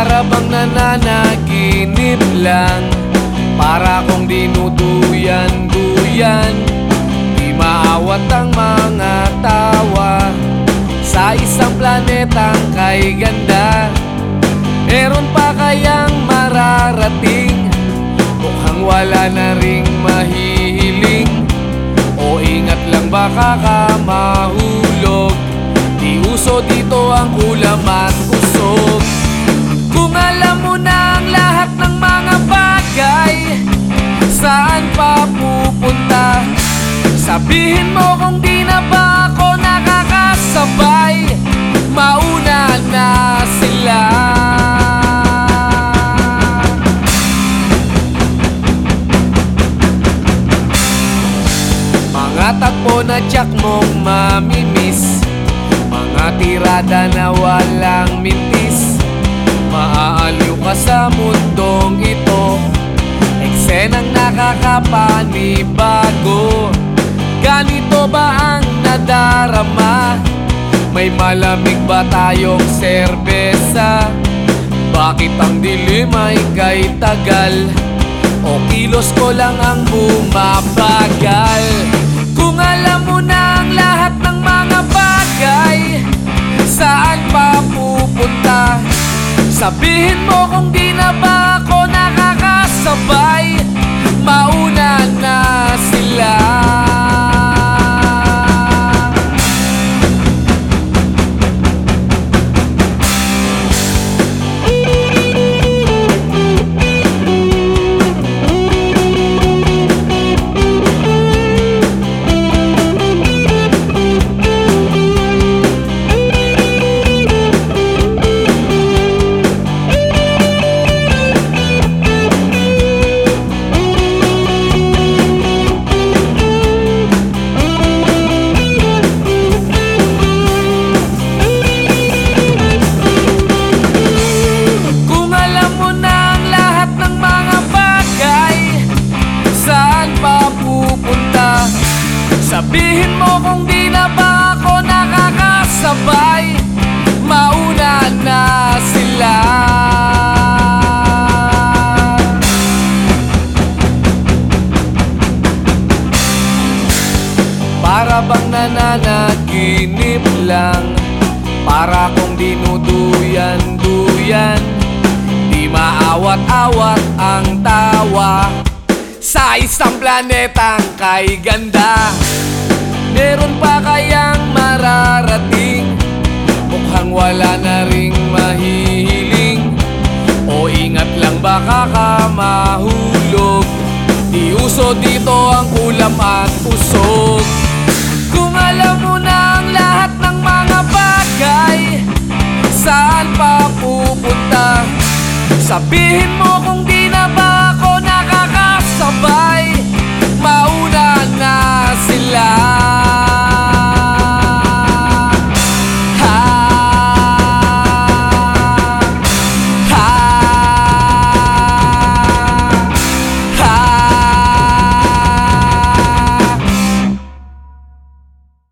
Para bang nananaginip lang? Para kong dinuduyan-duyan Di maawat ang mga tawa. Sa isang planetang kay ganda. Meron pa kayang mararating? Mukhang wala na ring mahihiling. O ingat lang baka ka mahulog. Di uso dito ang ulam Saan pa pupunta? Sabihin mo kung di na ba ako nakakasabay? Mauna na sila. Mga tagpo na tiyak mong mamimiss. Mga tirada na walang mintis. Maaaliw ka sa mundong ito. Eksenang nakakapanibago Ganito ba ang nadarama? May malamig ba tayong serbesa? Bakit ang dilim ay kay tagal? O kilos ko lang ang bumabagal Kung alam mo na ang lahat ng mga bagay Saan pa pupunta? Sabihin mo kung di na ba ako nakakasabay Mauna na sila pa pupunta? Sabihin mo kung di na ba ako nakakasabay. Mauna na sila. Para bang nananaginip lang? Para kong dinuduyan-duyan Di maawat-awat ang tawa Sa isang planetang kay ganda Meron pa kayang mararating. Mukhang wala na ring mahihiling. O ingat lang baka ka mahulog. Di uso dito ang ulam at usog. Kung alam mo na ang lahat ng mga bagay Saan pa pupunta? Sabihin mo kung di